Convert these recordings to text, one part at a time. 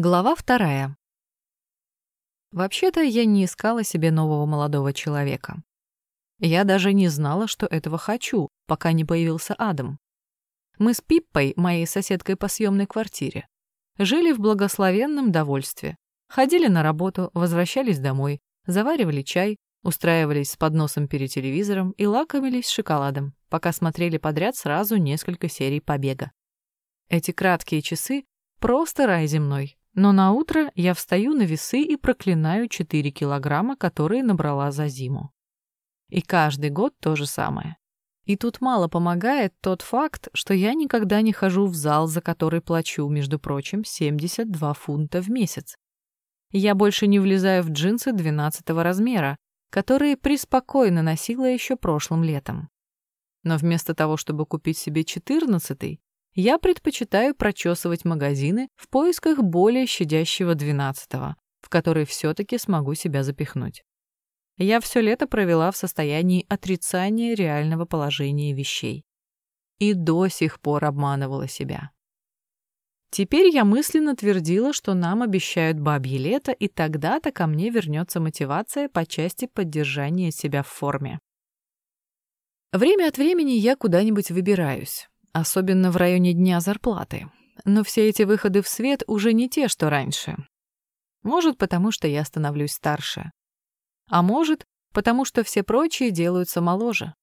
Глава вторая. Вообще-то я не искала себе нового молодого человека. Я даже не знала, что этого хочу, пока не появился Адам. Мы с Пиппой, моей соседкой по съемной квартире, жили в благословенном довольстве. Ходили на работу, возвращались домой, заваривали чай, устраивались с подносом перед телевизором и лакомились шоколадом, пока смотрели подряд сразу несколько серий «Побега». Эти краткие часы — просто рай земной. Но на утро я встаю на весы и проклинаю 4 килограмма, которые набрала за зиму. И каждый год то же самое. И тут мало помогает тот факт, что я никогда не хожу в зал, за который плачу, между прочим, 72 фунта в месяц. Я больше не влезаю в джинсы 12 размера, которые преспокойно носила еще прошлым летом. Но вместо того, чтобы купить себе 14 я предпочитаю прочесывать магазины в поисках более щадящего двенадцатого, в который все-таки смогу себя запихнуть. Я все лето провела в состоянии отрицания реального положения вещей. И до сих пор обманывала себя. Теперь я мысленно твердила, что нам обещают бабье лето, и тогда-то ко мне вернется мотивация по части поддержания себя в форме. Время от времени я куда-нибудь выбираюсь особенно в районе дня зарплаты. Но все эти выходы в свет уже не те, что раньше. Может, потому что я становлюсь старше. А может, потому что все прочие делаются моложе.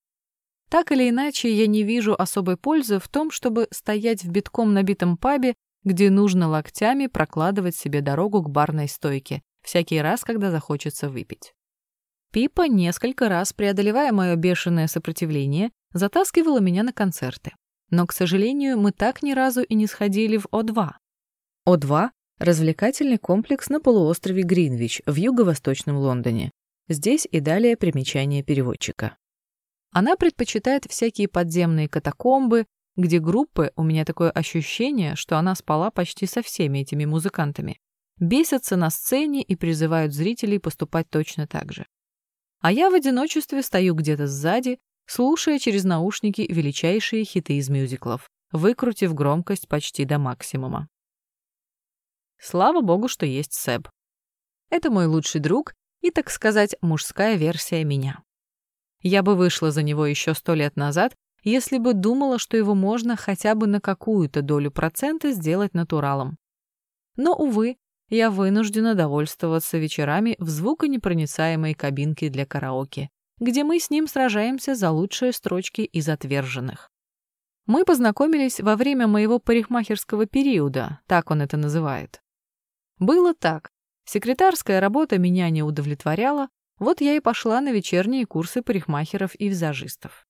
Так или иначе, я не вижу особой пользы в том, чтобы стоять в битком набитом пабе, где нужно локтями прокладывать себе дорогу к барной стойке, всякий раз, когда захочется выпить. Пипа, несколько раз преодолевая мое бешеное сопротивление, затаскивала меня на концерты. Но, к сожалению, мы так ни разу и не сходили в О2. О2 – развлекательный комплекс на полуострове Гринвич в юго-восточном Лондоне. Здесь и далее примечание переводчика. Она предпочитает всякие подземные катакомбы, где группы, у меня такое ощущение, что она спала почти со всеми этими музыкантами, бесятся на сцене и призывают зрителей поступать точно так же. А я в одиночестве стою где-то сзади, слушая через наушники величайшие хиты из мюзиклов, выкрутив громкость почти до максимума. Слава богу, что есть Сэб. Это мой лучший друг и, так сказать, мужская версия меня. Я бы вышла за него еще сто лет назад, если бы думала, что его можно хотя бы на какую-то долю процента сделать натуралом. Но, увы, я вынуждена довольствоваться вечерами в звуконепроницаемой кабинке для караоке, где мы с ним сражаемся за лучшие строчки из отверженных. Мы познакомились во время моего парикмахерского периода, так он это называет. Было так. Секретарская работа меня не удовлетворяла, вот я и пошла на вечерние курсы парикмахеров и визажистов.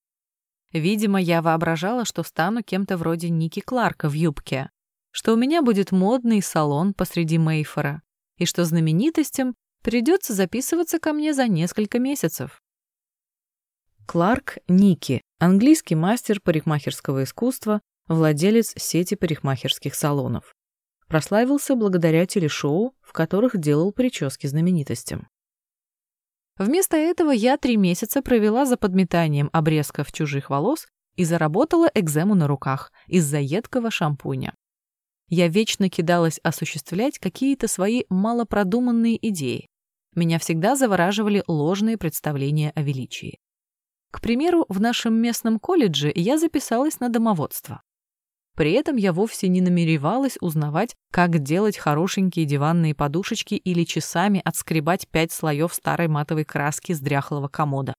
Видимо, я воображала, что стану кем-то вроде Ники Кларка в юбке, что у меня будет модный салон посреди Мейфора, и что знаменитостям придется записываться ко мне за несколько месяцев. Кларк Ники, английский мастер парикмахерского искусства, владелец сети парикмахерских салонов. Прославился благодаря телешоу, в которых делал прически знаменитостям. Вместо этого я три месяца провела за подметанием обрезков чужих волос и заработала экзему на руках из-за едкого шампуня. Я вечно кидалась осуществлять какие-то свои малопродуманные идеи. Меня всегда завораживали ложные представления о величии. К примеру, в нашем местном колледже я записалась на домоводство. При этом я вовсе не намеревалась узнавать, как делать хорошенькие диванные подушечки или часами отскребать пять слоев старой матовой краски с дряхлого комода.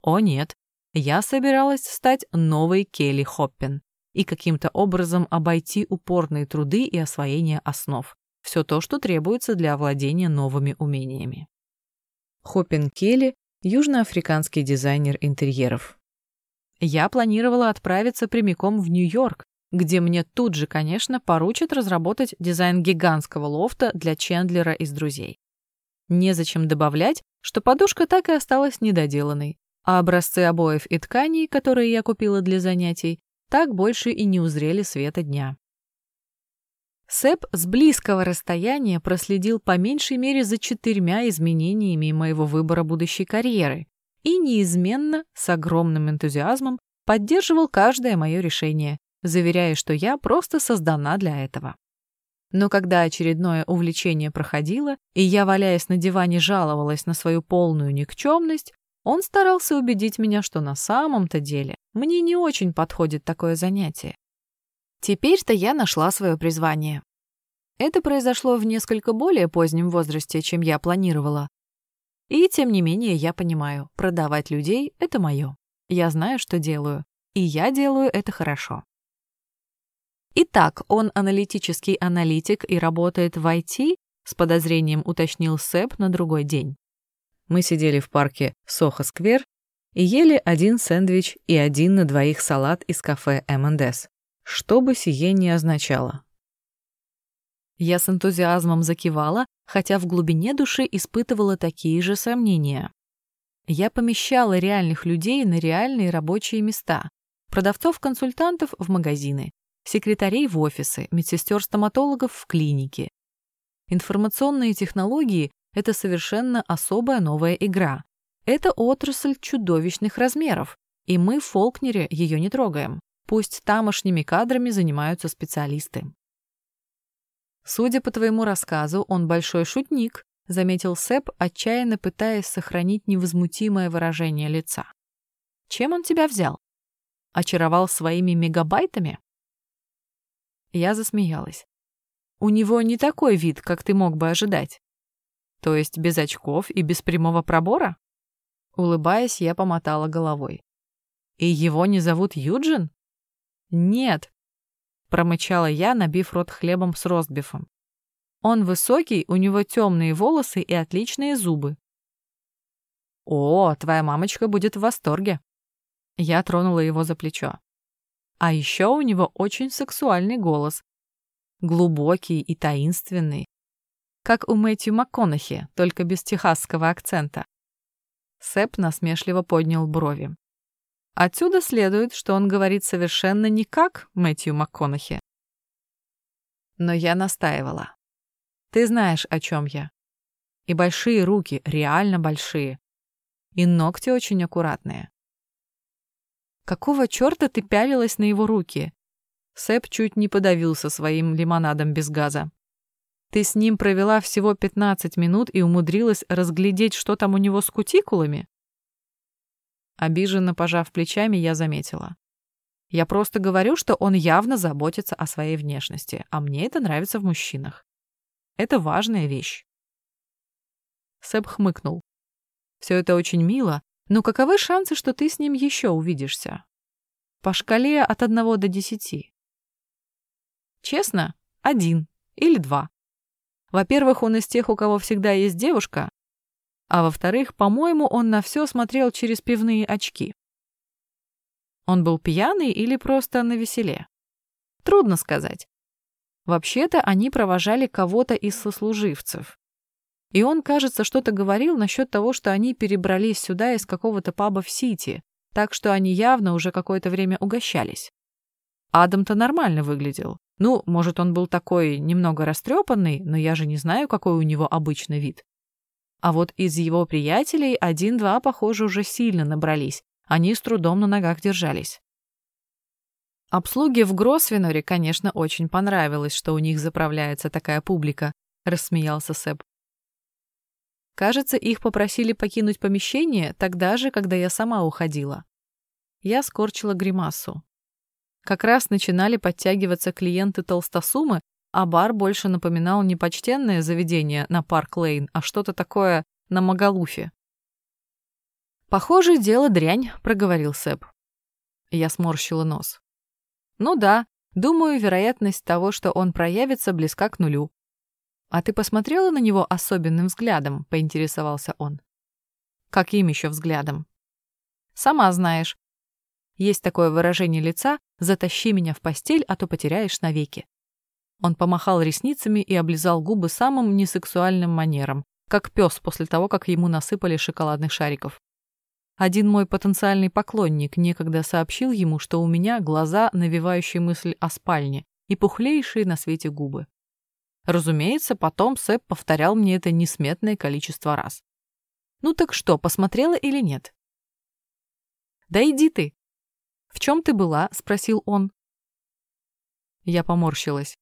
О нет, я собиралась стать новой Келли Хоппин и каким-то образом обойти упорные труды и освоение основ. Все то, что требуется для овладения новыми умениями. Хоппин Келли южноафриканский дизайнер интерьеров. Я планировала отправиться прямиком в Нью-Йорк, где мне тут же, конечно, поручат разработать дизайн гигантского лофта для Чендлера из «Друзей». Незачем добавлять, что подушка так и осталась недоделанной, а образцы обоев и тканей, которые я купила для занятий, так больше и не узрели света дня. Сэп с близкого расстояния проследил по меньшей мере за четырьмя изменениями моего выбора будущей карьеры и неизменно, с огромным энтузиазмом, поддерживал каждое мое решение, заверяя, что я просто создана для этого. Но когда очередное увлечение проходило, и я, валяясь на диване, жаловалась на свою полную никчемность, он старался убедить меня, что на самом-то деле мне не очень подходит такое занятие. Теперь-то я нашла свое призвание. Это произошло в несколько более позднем возрасте, чем я планировала. И тем не менее я понимаю, продавать людей — это мое. Я знаю, что делаю, и я делаю это хорошо. Итак, он аналитический аналитик и работает в IT, с подозрением уточнил Сэп на другой день. Мы сидели в парке Сохо-сквер и ели один сэндвич и один на двоих салат из кафе M&S, что бы сие не означало. Я с энтузиазмом закивала, хотя в глубине души испытывала такие же сомнения. Я помещала реальных людей на реальные рабочие места, продавцов-консультантов в магазины, секретарей в офисы, медсестер-стоматологов в клинике. Информационные технологии — это совершенно особая новая игра. Это отрасль чудовищных размеров, и мы в Фолкнере ее не трогаем. Пусть тамошними кадрами занимаются специалисты. Судя по твоему рассказу, он большой шутник, заметил Сэп, отчаянно пытаясь сохранить невозмутимое выражение лица. Чем он тебя взял? Очаровал своими мегабайтами? Я засмеялась. У него не такой вид, как ты мог бы ожидать. То есть без очков и без прямого пробора? Улыбаясь, я помотала головой. И его не зовут Юджин? Нет, промычала я, набив рот хлебом с ростбифом. Он высокий, у него темные волосы и отличные зубы. О, твоя мамочка будет в восторге. Я тронула его за плечо. А еще у него очень сексуальный голос. Глубокий и таинственный. Как у Мэтью МакКонахи, только без техасского акцента. Сэп насмешливо поднял брови. Отсюда следует, что он говорит совершенно не как Мэтью МакКонахи. Но я настаивала. Ты знаешь, о чем я. И большие руки, реально большие. И ногти очень аккуратные. Какого черта ты пялилась на его руки? Сэп чуть не подавился своим лимонадом без газа. Ты с ним провела всего 15 минут и умудрилась разглядеть, что там у него с кутикулами? Обиженно пожав плечами, я заметила. Я просто говорю, что он явно заботится о своей внешности, а мне это нравится в мужчинах. Это важная вещь. Сэп хмыкнул. Все это очень мило, но каковы шансы, что ты с ним еще увидишься? По шкале от одного до десяти. Честно, один или два. Во-первых, он из тех, у кого всегда есть девушка, а во-вторых, по-моему, он на все смотрел через пивные очки. Он был пьяный или просто на веселе? Трудно сказать. Вообще-то они провожали кого-то из сослуживцев. И он, кажется, что-то говорил насчет того, что они перебрались сюда из какого-то паба в Сити, так что они явно уже какое-то время угощались. Адам-то нормально выглядел. Ну, может, он был такой немного растрепанный, но я же не знаю, какой у него обычный вид. А вот из его приятелей один-два, похоже, уже сильно набрались. Они с трудом на ногах держались. Обслуге в Гросвеноре, конечно, очень понравилось, что у них заправляется такая публика, рассмеялся Сэп. Кажется, их попросили покинуть помещение тогда же, когда я сама уходила. Я скорчила гримасу. Как раз начинали подтягиваться клиенты толстосумы, а бар больше напоминал не почтенное заведение на Парк-Лейн, а что-то такое на Магалуфе. «Похоже, дело дрянь», — проговорил Сэп. Я сморщила нос. «Ну да, думаю, вероятность того, что он проявится, близка к нулю». «А ты посмотрела на него особенным взглядом?» — поинтересовался он. «Каким еще взглядом?» «Сама знаешь. Есть такое выражение лица «затащи меня в постель, а то потеряешь навеки». Он помахал ресницами и облизал губы самым несексуальным манером, как пес после того, как ему насыпали шоколадных шариков. Один мой потенциальный поклонник некогда сообщил ему, что у меня глаза, навевающие мысль о спальне, и пухлейшие на свете губы. Разумеется, потом Сэп повторял мне это несметное количество раз. «Ну так что, посмотрела или нет?» «Да иди ты!» «В чем ты была?» — спросил он. Я поморщилась.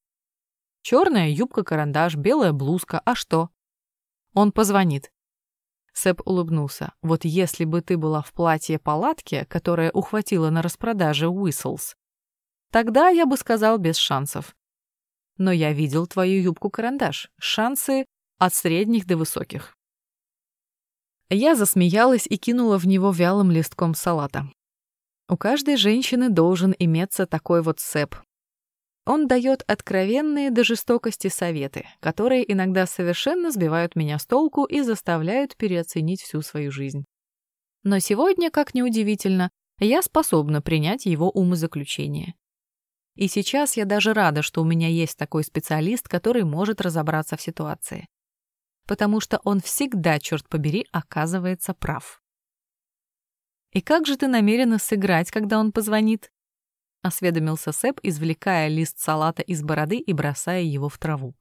Черная юбка-карандаш, белая блузка. А что? Он позвонит. Сэп улыбнулся. Вот если бы ты была в платье-палатке, которое ухватила на распродаже Whistles, тогда я бы сказал без шансов. Но я видел твою юбку-карандаш. Шансы от средних до высоких. Я засмеялась и кинула в него вялым листком салата. У каждой женщины должен иметься такой вот сэп. Он дает откровенные до жестокости советы, которые иногда совершенно сбивают меня с толку и заставляют переоценить всю свою жизнь. Но сегодня, как ни удивительно, я способна принять его умозаключение. И сейчас я даже рада, что у меня есть такой специалист, который может разобраться в ситуации. Потому что он всегда, черт побери, оказывается прав. «И как же ты намерена сыграть, когда он позвонит?» — осведомился Сэп, извлекая лист салата из бороды и бросая его в траву.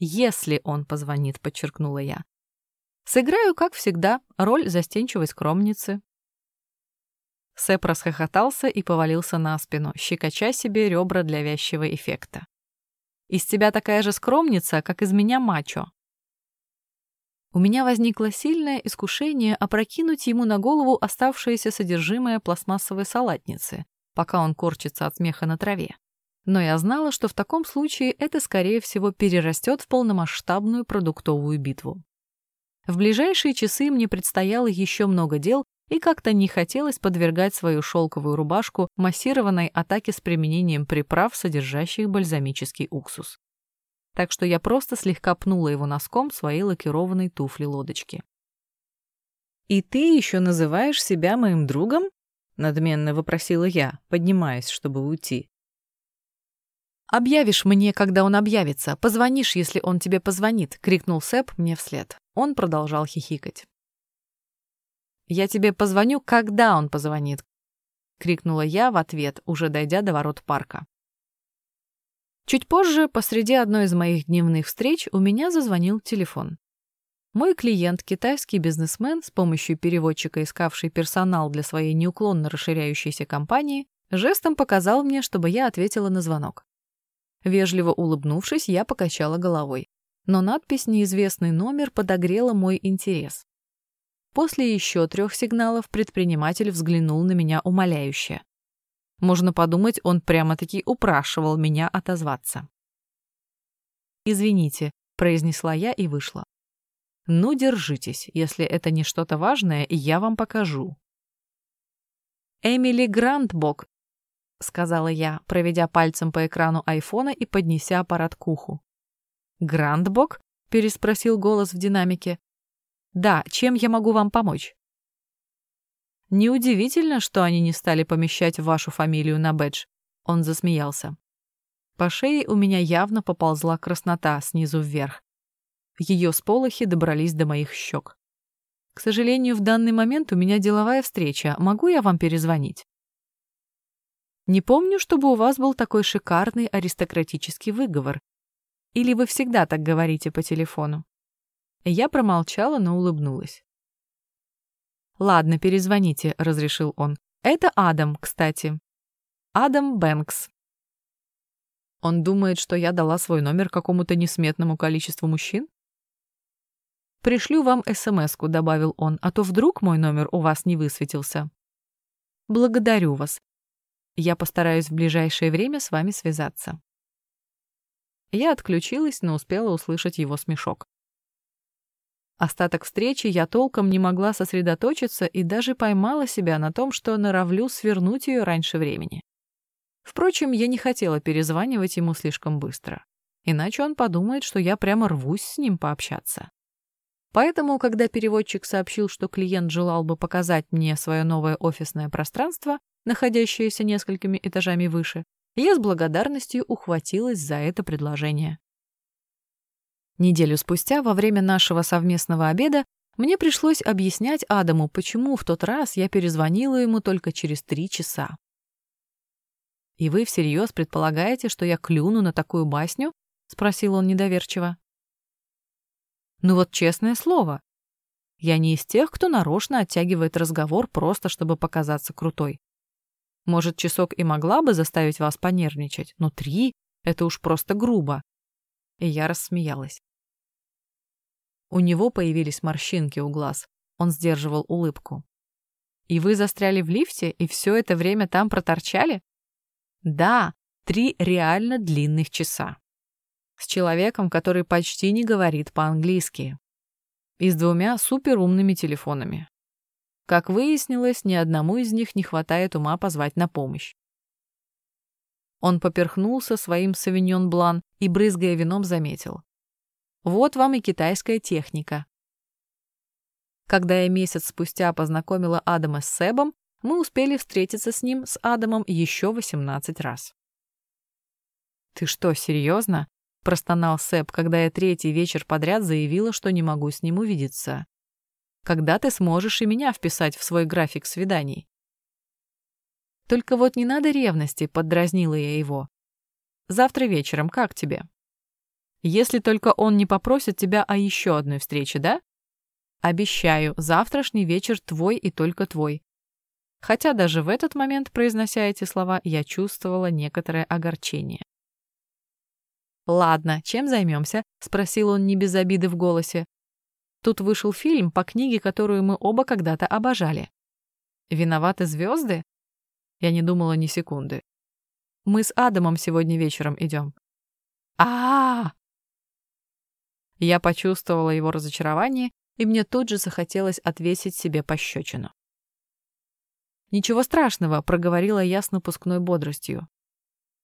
«Если он позвонит», — подчеркнула я. «Сыграю, как всегда, роль застенчивой скромницы». Сэп расхохотался и повалился на спину, щекоча себе ребра для вязчего эффекта. «Из тебя такая же скромница, как из меня мачо», у меня возникло сильное искушение опрокинуть ему на голову оставшееся содержимое пластмассовой салатницы, пока он корчится от смеха на траве. Но я знала, что в таком случае это, скорее всего, перерастет в полномасштабную продуктовую битву. В ближайшие часы мне предстояло еще много дел, и как-то не хотелось подвергать свою шелковую рубашку массированной атаке с применением приправ, содержащих бальзамический уксус так что я просто слегка пнула его носком своей лакированной туфли-лодочки. «И ты еще называешь себя моим другом?» — надменно вопросила я, поднимаясь, чтобы уйти. «Объявишь мне, когда он объявится. Позвонишь, если он тебе позвонит», — крикнул Сэп мне вслед. Он продолжал хихикать. «Я тебе позвоню, когда он позвонит», — крикнула я в ответ, уже дойдя до ворот парка. Чуть позже, посреди одной из моих дневных встреч, у меня зазвонил телефон. Мой клиент, китайский бизнесмен, с помощью переводчика искавший персонал для своей неуклонно расширяющейся компании, жестом показал мне, чтобы я ответила на звонок. Вежливо улыбнувшись, я покачала головой. Но надпись «Неизвестный номер» подогрела мой интерес. После еще трех сигналов предприниматель взглянул на меня умоляюще. Можно подумать, он прямо-таки упрашивал меня отозваться. «Извините», — произнесла я и вышла. «Ну, держитесь, если это не что-то важное, я вам покажу». «Эмили Грантбок», — сказала я, проведя пальцем по экрану айфона и поднеся аппарат к уху. «Грантбок?» — переспросил голос в динамике. «Да, чем я могу вам помочь?» Неудивительно, что они не стали помещать вашу фамилию на бэдж. Он засмеялся. По шее у меня явно поползла краснота снизу вверх. Ее сполохи добрались до моих щек. К сожалению, в данный момент у меня деловая встреча. Могу я вам перезвонить? Не помню, чтобы у вас был такой шикарный аристократический выговор. Или вы всегда так говорите по телефону? Я промолчала, но улыбнулась. «Ладно, перезвоните», — разрешил он. «Это Адам, кстати. Адам Бэнкс». Он думает, что я дала свой номер какому-то несметному количеству мужчин? «Пришлю вам СМС-ку», — добавил он, «а то вдруг мой номер у вас не высветился». «Благодарю вас. Я постараюсь в ближайшее время с вами связаться». Я отключилась, но успела услышать его смешок. Остаток встречи я толком не могла сосредоточиться и даже поймала себя на том, что норовлю свернуть ее раньше времени. Впрочем, я не хотела перезванивать ему слишком быстро. Иначе он подумает, что я прямо рвусь с ним пообщаться. Поэтому, когда переводчик сообщил, что клиент желал бы показать мне свое новое офисное пространство, находящееся несколькими этажами выше, я с благодарностью ухватилась за это предложение. Неделю спустя, во время нашего совместного обеда, мне пришлось объяснять Адаму, почему в тот раз я перезвонила ему только через три часа. «И вы всерьез предполагаете, что я клюну на такую басню?» — спросил он недоверчиво. «Ну вот честное слово. Я не из тех, кто нарочно оттягивает разговор просто, чтобы показаться крутой. Может, часок и могла бы заставить вас понервничать, но три — Это уж просто грубо. И я рассмеялась. У него появились морщинки у глаз. Он сдерживал улыбку. «И вы застряли в лифте и все это время там проторчали?» «Да, три реально длинных часа. С человеком, который почти не говорит по-английски. И с двумя суперумными телефонами. Как выяснилось, ни одному из них не хватает ума позвать на помощь. Он поперхнулся своим савиньон блан и, брызгая вином, заметил. Вот вам и китайская техника. Когда я месяц спустя познакомила Адама с Себом, мы успели встретиться с ним, с Адамом, еще 18 раз. «Ты что, серьезно?» — простонал Себ, когда я третий вечер подряд заявила, что не могу с ним увидеться. «Когда ты сможешь и меня вписать в свой график свиданий?» «Только вот не надо ревности», — поддразнила я его. «Завтра вечером как тебе?» «Если только он не попросит тебя о еще одной встрече, да?» «Обещаю, завтрашний вечер твой и только твой. Хотя даже в этот момент, произнося эти слова, я чувствовала некоторое огорчение. «Ладно, чем займемся?» — спросил он не без обиды в голосе. Тут вышел фильм по книге, которую мы оба когда-то обожали. «Виноваты звезды?» Я не думала ни секунды. «Мы с Адамом сегодня вечером идем». а, -а, -а Я почувствовала его разочарование, и мне тут же захотелось отвесить себе пощечину. «Ничего страшного», — проговорила я с напускной бодростью.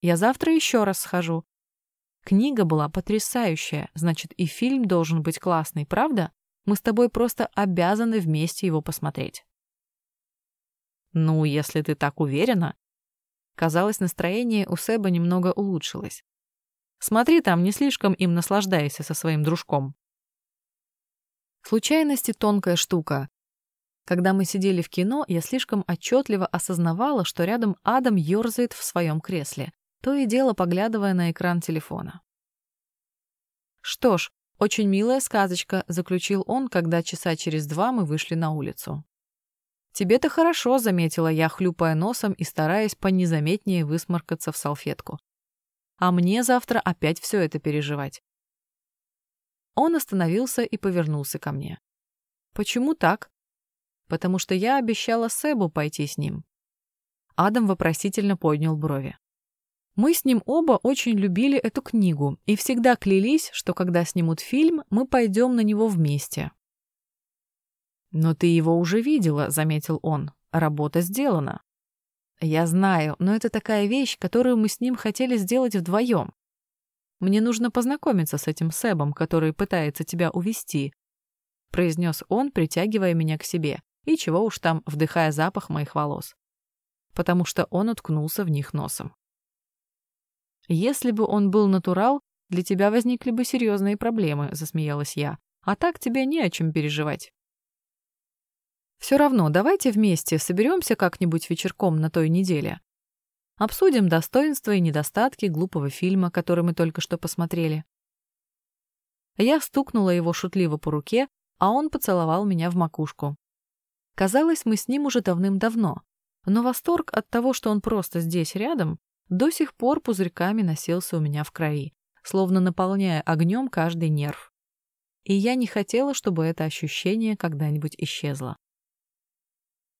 «Я завтра еще раз схожу. Книга была потрясающая, значит, и фильм должен быть классный, правда? Мы с тобой просто обязаны вместе его посмотреть». «Ну, если ты так уверена». Казалось, настроение у Себа немного улучшилось. «Смотри там, не слишком им наслаждайся со своим дружком». Случайности тонкая штука. Когда мы сидели в кино, я слишком отчетливо осознавала, что рядом Адам ерзает в своем кресле, то и дело поглядывая на экран телефона. «Что ж, очень милая сказочка», — заключил он, когда часа через два мы вышли на улицу. «Тебе-то хорошо», — заметила я, хлюпая носом и стараясь понезаметнее высморкаться в салфетку. «А мне завтра опять все это переживать». Он остановился и повернулся ко мне. «Почему так?» потому что я обещала Себу пойти с ним. Адам вопросительно поднял брови. Мы с ним оба очень любили эту книгу и всегда клялись, что когда снимут фильм, мы пойдем на него вместе. «Но ты его уже видела», — заметил он. «Работа сделана». «Я знаю, но это такая вещь, которую мы с ним хотели сделать вдвоем. Мне нужно познакомиться с этим Себом, который пытается тебя увести», — произнес он, притягивая меня к себе. И чего уж там, вдыхая запах моих волос. Потому что он уткнулся в них носом. «Если бы он был натурал, для тебя возникли бы серьезные проблемы», — засмеялась я. «А так тебе не о чем переживать». «Все равно, давайте вместе соберемся как-нибудь вечерком на той неделе. Обсудим достоинства и недостатки глупого фильма, который мы только что посмотрели». Я стукнула его шутливо по руке, а он поцеловал меня в макушку. Казалось, мы с ним уже давным-давно, но восторг от того, что он просто здесь рядом, до сих пор пузырьками носился у меня в крови, словно наполняя огнем каждый нерв. И я не хотела, чтобы это ощущение когда-нибудь исчезло.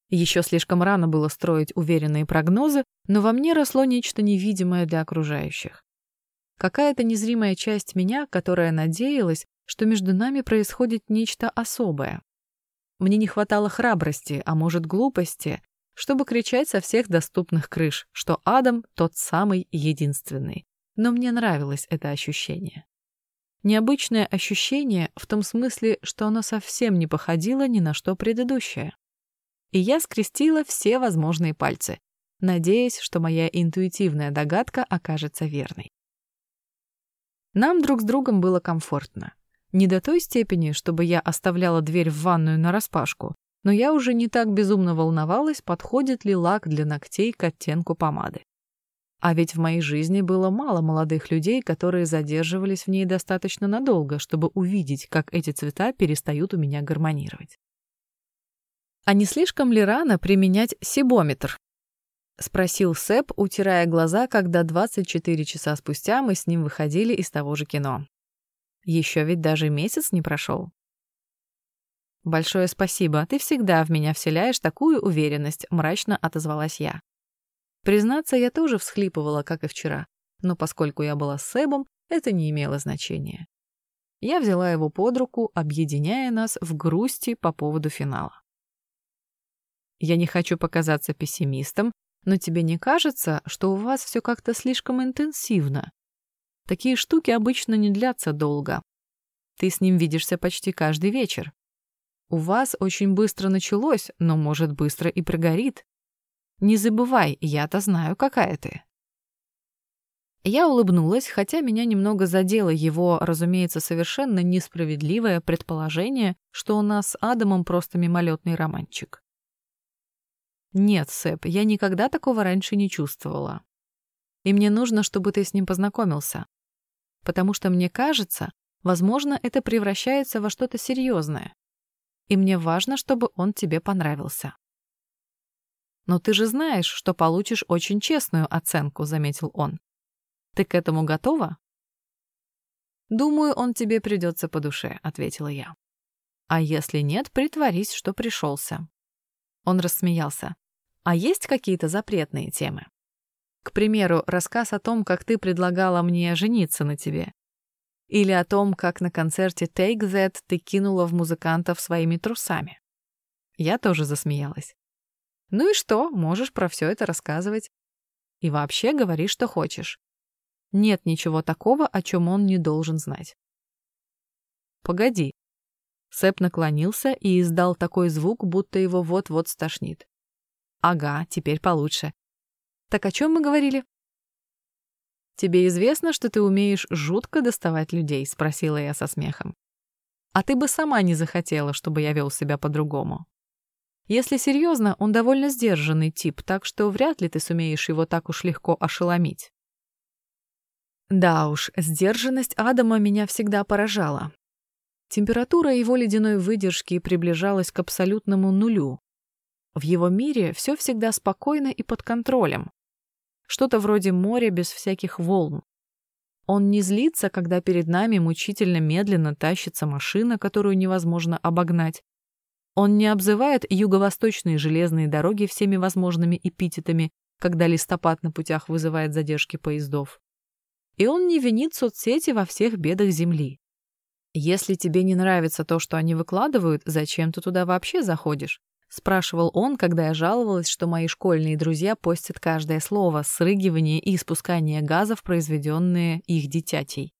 Еще слишком рано было строить уверенные прогнозы, но во мне росло нечто невидимое для окружающих. Какая-то незримая часть меня, которая надеялась, что между нами происходит нечто особое, мне не хватало храбрости, а может глупости, чтобы кричать со всех доступных крыш, что Адам тот самый единственный. Но мне нравилось это ощущение. Необычное ощущение в том смысле, что оно совсем не походило ни на что предыдущее. И я скрестила все возможные пальцы, надеясь, что моя интуитивная догадка окажется верной. Нам друг с другом было комфортно. Не до той степени, чтобы я оставляла дверь в ванную нараспашку, но я уже не так безумно волновалась, подходит ли лак для ногтей к оттенку помады. А ведь в моей жизни было мало молодых людей, которые задерживались в ней достаточно надолго, чтобы увидеть, как эти цвета перестают у меня гармонировать. А не слишком ли рано применять сибометр? — спросил Сэп, утирая глаза, когда 24 часа спустя мы с ним выходили из того же кино. Еще ведь даже месяц не прошел. «Большое спасибо, ты всегда в меня вселяешь такую уверенность», — мрачно отозвалась я. Признаться, я тоже всхлипывала, как и вчера, но поскольку я была с Сэбом, это не имело значения. Я взяла его под руку, объединяя нас в грусти по поводу финала. Я не хочу показаться пессимистом, но тебе не кажется, что у вас все как-то слишком интенсивно? Такие штуки обычно не длятся долго. Ты с ним видишься почти каждый вечер. У вас очень быстро началось, но, может, быстро и прогорит. Не забывай, я-то знаю, какая ты. Я улыбнулась, хотя меня немного задело его, разумеется, совершенно несправедливое предположение, что у нас с Адамом просто мимолетный романчик. Нет, Сэп, я никогда такого раньше не чувствовала. И мне нужно, чтобы ты с ним познакомился. Потому что мне кажется, возможно, это превращается во что-то серьезное и мне важно, чтобы он тебе понравился. «Но ты же знаешь, что получишь очень честную оценку», — заметил он. «Ты к этому готова?» «Думаю, он тебе придется по душе», — ответила я. «А если нет, притворись, что пришелся». Он рассмеялся. «А есть какие-то запретные темы? К примеру, рассказ о том, как ты предлагала мне жениться на тебе. Или о том, как на концерте Take That ты кинула в музыкантов своими трусами. Я тоже засмеялась. Ну и что, можешь про все это рассказывать. И вообще говори, что хочешь. Нет ничего такого, о чем он не должен знать. Погоди. Сэп наклонился и издал такой звук, будто его вот-вот стошнит. Ага, теперь получше. Так о чем мы говорили? «Тебе известно, что ты умеешь жутко доставать людей?» — спросила я со смехом. «А ты бы сама не захотела, чтобы я вел себя по-другому. Если серьезно, он довольно сдержанный тип, так что вряд ли ты сумеешь его так уж легко ошеломить». Да уж, сдержанность Адама меня всегда поражала. Температура его ледяной выдержки приближалась к абсолютному нулю. В его мире все всегда спокойно и под контролем. Что-то вроде моря без всяких волн. Он не злится, когда перед нами мучительно медленно тащится машина, которую невозможно обогнать. Он не обзывает юго-восточные железные дороги всеми возможными эпитетами, когда листопад на путях вызывает задержки поездов. И он не винит соцсети во всех бедах Земли. Если тебе не нравится то, что они выкладывают, зачем ты туда вообще заходишь? Спрашивал он, когда я жаловалась, что мои школьные друзья постят каждое слово, срыгивание и испускание газов, произведенные их детятей.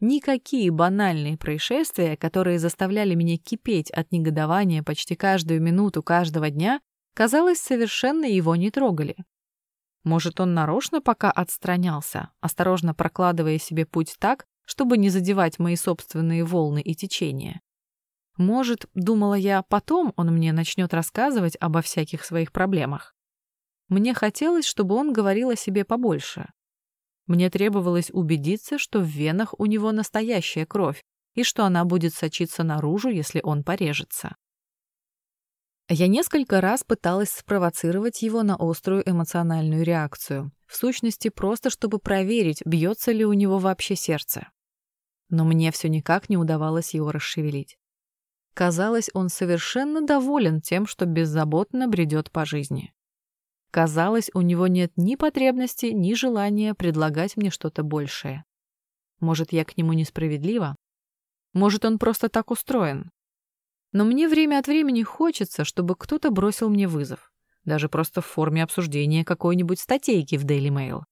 Никакие банальные происшествия, которые заставляли меня кипеть от негодования почти каждую минуту каждого дня, казалось, совершенно его не трогали. Может, он нарочно пока отстранялся, осторожно прокладывая себе путь так, чтобы не задевать мои собственные волны и течения. Может, думала я, потом он мне начнет рассказывать обо всяких своих проблемах. Мне хотелось, чтобы он говорил о себе побольше. Мне требовалось убедиться, что в венах у него настоящая кровь, и что она будет сочиться наружу, если он порежется. Я несколько раз пыталась спровоцировать его на острую эмоциональную реакцию, в сущности, просто чтобы проверить, бьется ли у него вообще сердце. Но мне все никак не удавалось его расшевелить. Казалось, он совершенно доволен тем, что беззаботно бредет по жизни. Казалось, у него нет ни потребности, ни желания предлагать мне что-то большее. Может, я к нему несправедлива? Может, он просто так устроен? Но мне время от времени хочется, чтобы кто-то бросил мне вызов. Даже просто в форме обсуждения какой-нибудь статейки в Daily Mail.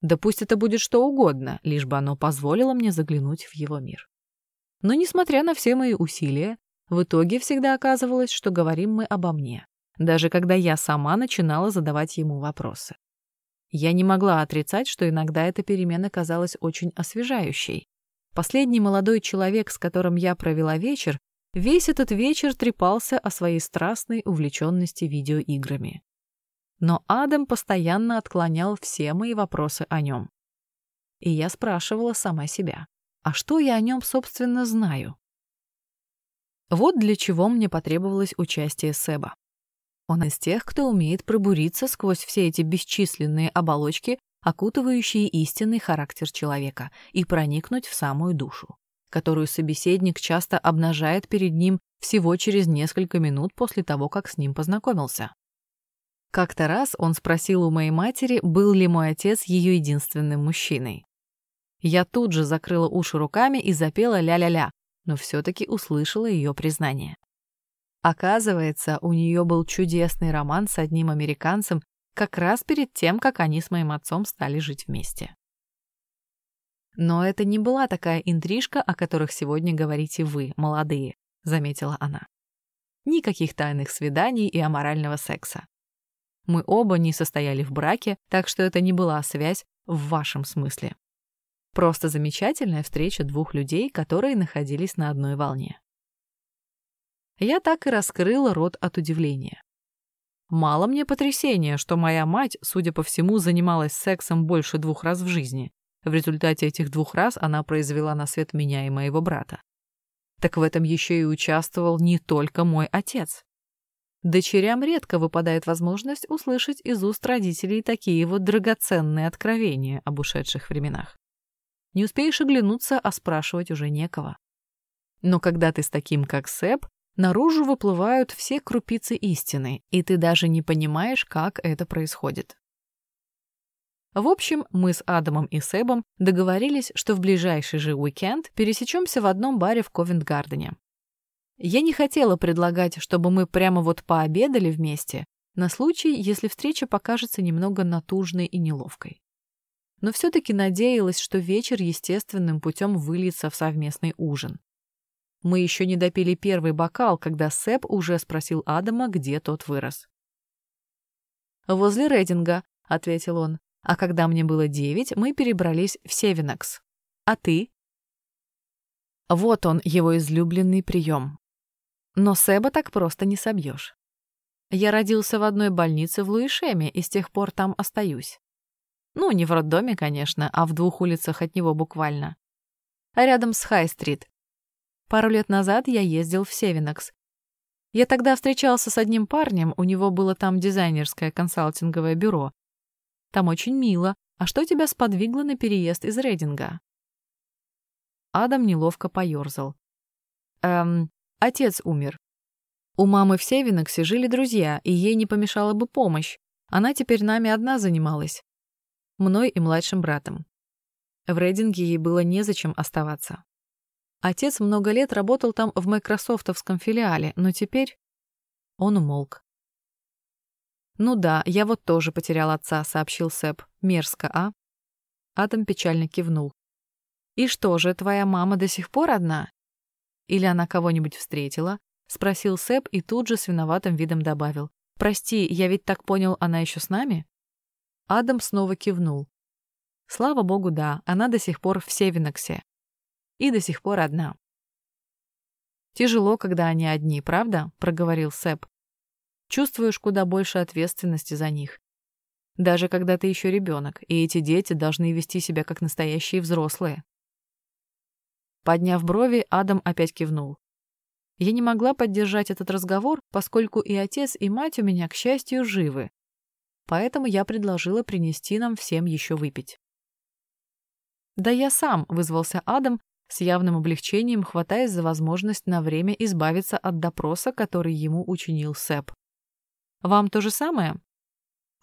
Да пусть это будет что угодно, лишь бы оно позволило мне заглянуть в его мир. Но, несмотря на все мои усилия, в итоге всегда оказывалось, что говорим мы обо мне, даже когда я сама начинала задавать ему вопросы. Я не могла отрицать, что иногда эта перемена казалась очень освежающей. Последний молодой человек, с которым я провела вечер, весь этот вечер трепался о своей страстной увлеченности видеоиграми. Но Адам постоянно отклонял все мои вопросы о нем. И я спрашивала сама себя. А что я о нем, собственно, знаю? Вот для чего мне потребовалось участие Себа. Он из тех, кто умеет пробуриться сквозь все эти бесчисленные оболочки, окутывающие истинный характер человека, и проникнуть в самую душу, которую собеседник часто обнажает перед ним всего через несколько минут после того, как с ним познакомился. Как-то раз он спросил у моей матери, был ли мой отец ее единственным мужчиной. Я тут же закрыла уши руками и запела ля-ля-ля, но все-таки услышала ее признание. Оказывается, у нее был чудесный роман с одним американцем как раз перед тем, как они с моим отцом стали жить вместе. Но это не была такая интрижка, о которых сегодня говорите вы, молодые, заметила она. Никаких тайных свиданий и аморального секса. Мы оба не состояли в браке, так что это не была связь в вашем смысле. Просто замечательная встреча двух людей, которые находились на одной волне. Я так и раскрыла рот от удивления. Мало мне потрясения, что моя мать, судя по всему, занималась сексом больше двух раз в жизни. В результате этих двух раз она произвела на свет меня и моего брата. Так в этом еще и участвовал не только мой отец. Дочерям редко выпадает возможность услышать из уст родителей такие вот драгоценные откровения об ушедших временах. Не успеешь оглянуться, а спрашивать уже некого. Но когда ты с таким, как Сэп, наружу выплывают все крупицы истины, и ты даже не понимаешь, как это происходит. В общем, мы с Адамом и Сэбом договорились, что в ближайший же уикенд пересечемся в одном баре в Ковент-Гардене. Я не хотела предлагать, чтобы мы прямо вот пообедали вместе, на случай, если встреча покажется немного натужной и неловкой но все-таки надеялась, что вечер естественным путем выльется в совместный ужин. Мы еще не допили первый бокал, когда Сэп уже спросил Адама, где тот вырос. «Возле Рейдинга», — ответил он. «А когда мне было девять, мы перебрались в Севинокс. А ты?» Вот он, его излюбленный прием. Но Сэба так просто не собьешь. Я родился в одной больнице в Луишеме и с тех пор там остаюсь. Ну, не в роддоме, конечно, а в двух улицах от него буквально. А рядом с Хай-стрит. Пару лет назад я ездил в Севинокс. Я тогда встречался с одним парнем, у него было там дизайнерское консалтинговое бюро. Там очень мило. А что тебя сподвигло на переезд из Рейдинга? Адам неловко поёрзал. Эм, отец умер. У мамы в Севиноксе жили друзья, и ей не помешала бы помощь. Она теперь нами одна занималась мной и младшим братом. В Рейдинге ей было незачем оставаться. Отец много лет работал там в майкрософтовском филиале, но теперь он умолк. «Ну да, я вот тоже потерял отца», — сообщил Сэп. «Мерзко, а?» Адам печально кивнул. «И что же, твоя мама до сих пор одна? Или она кого-нибудь встретила?» — спросил Сэп и тут же с виноватым видом добавил. «Прости, я ведь так понял, она еще с нами?» Адам снова кивнул. Слава богу, да, она до сих пор в Севиноксе. И до сих пор одна. «Тяжело, когда они одни, правда?» — проговорил Сэп. «Чувствуешь куда больше ответственности за них. Даже когда ты еще ребенок, и эти дети должны вести себя как настоящие взрослые». Подняв брови, Адам опять кивнул. Я не могла поддержать этот разговор, поскольку и отец, и мать у меня, к счастью, живы, поэтому я предложила принести нам всем еще выпить. «Да я сам», — вызвался Адам, с явным облегчением хватаясь за возможность на время избавиться от допроса, который ему учинил Сэп. «Вам то же самое?»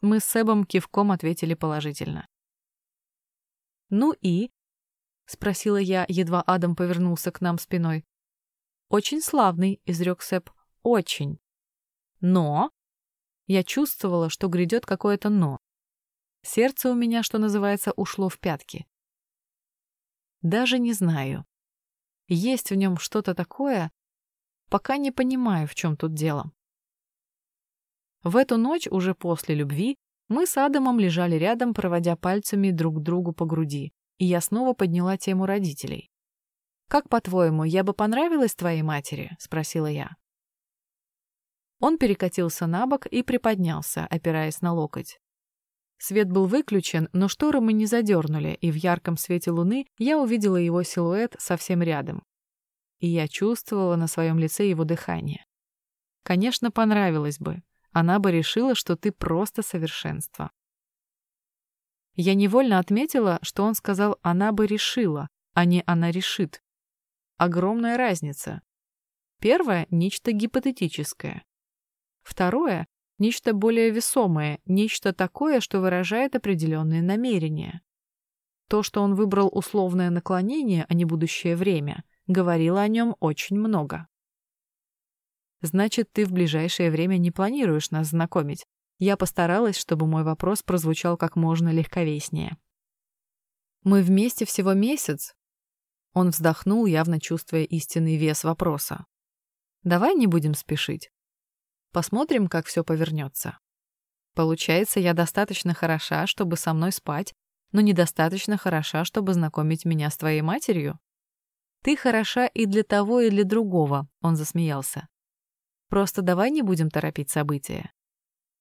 Мы с Сэбом кивком ответили положительно. «Ну и?» — спросила я, едва Адам повернулся к нам спиной. «Очень славный», — изрек Сэп. «Очень. Но...» Я чувствовала, что грядет какое-то «но». Сердце у меня, что называется, ушло в пятки. Даже не знаю. Есть в нем что-то такое, пока не понимаю, в чем тут дело. В эту ночь, уже после любви, мы с Адамом лежали рядом, проводя пальцами друг другу по груди, и я снова подняла тему родителей. «Как, по-твоему, я бы понравилась твоей матери?» — спросила я. Он перекатился на бок и приподнялся, опираясь на локоть. Свет был выключен, но шторы мы не задернули, и в ярком свете луны я увидела его силуэт совсем рядом. И я чувствовала на своем лице его дыхание. Конечно, понравилось бы. она бы решила, что ты просто совершенство. Я невольно отметила, что он сказал «она бы решила», а не «она решит». Огромная разница. Первое — нечто гипотетическое. Второе — нечто более весомое, нечто такое, что выражает определенные намерения. То, что он выбрал условное наклонение, а не будущее время, говорило о нем очень много. Значит, ты в ближайшее время не планируешь нас знакомить. Я постаралась, чтобы мой вопрос прозвучал как можно легковеснее. Мы вместе всего месяц? Он вздохнул, явно чувствуя истинный вес вопроса. Давай не будем спешить. Посмотрим, как все повернется. Получается, я достаточно хороша, чтобы со мной спать, но недостаточно хороша, чтобы знакомить меня с твоей матерью? Ты хороша и для того, и для другого, он засмеялся. Просто давай не будем торопить события.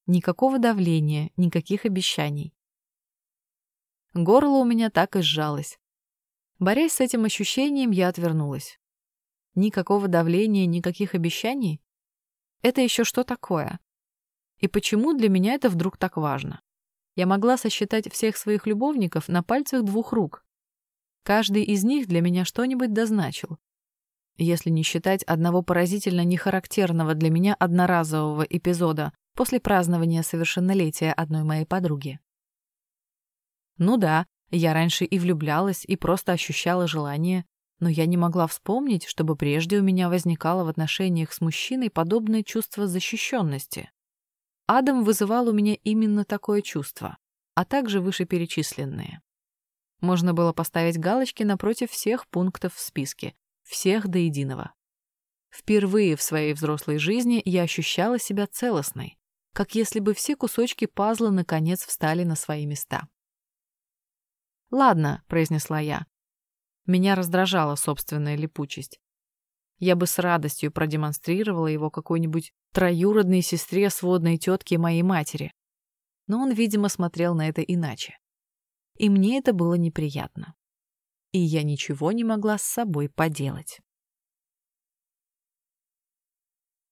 Никакого давления, никаких обещаний. Горло у меня так и сжалось. Борясь с этим ощущением, я отвернулась. Никакого давления, никаких обещаний? Это еще что такое? И почему для меня это вдруг так важно? Я могла сосчитать всех своих любовников на пальцах двух рук. Каждый из них для меня что-нибудь дозначил если не считать одного поразительно нехарактерного для меня одноразового эпизода после празднования совершеннолетия одной моей подруги. Ну да, я раньше и влюблялась, и просто ощущала желание, но я не могла вспомнить, чтобы прежде у меня возникало в отношениях с мужчиной подобное чувство защищенности. Адам вызывал у меня именно такое чувство, а также вышеперечисленные. Можно было поставить галочки напротив всех пунктов в списке, всех до единого. Впервые в своей взрослой жизни я ощущала себя целостной, как если бы все кусочки пазла наконец встали на свои места. «Ладно», — произнесла я. Меня раздражала собственная липучесть. Я бы с радостью продемонстрировала его какой-нибудь троюродной сестре сводной тетки моей матери. Но он, видимо, смотрел на это иначе. И мне это было неприятно и я ничего не могла с собой поделать.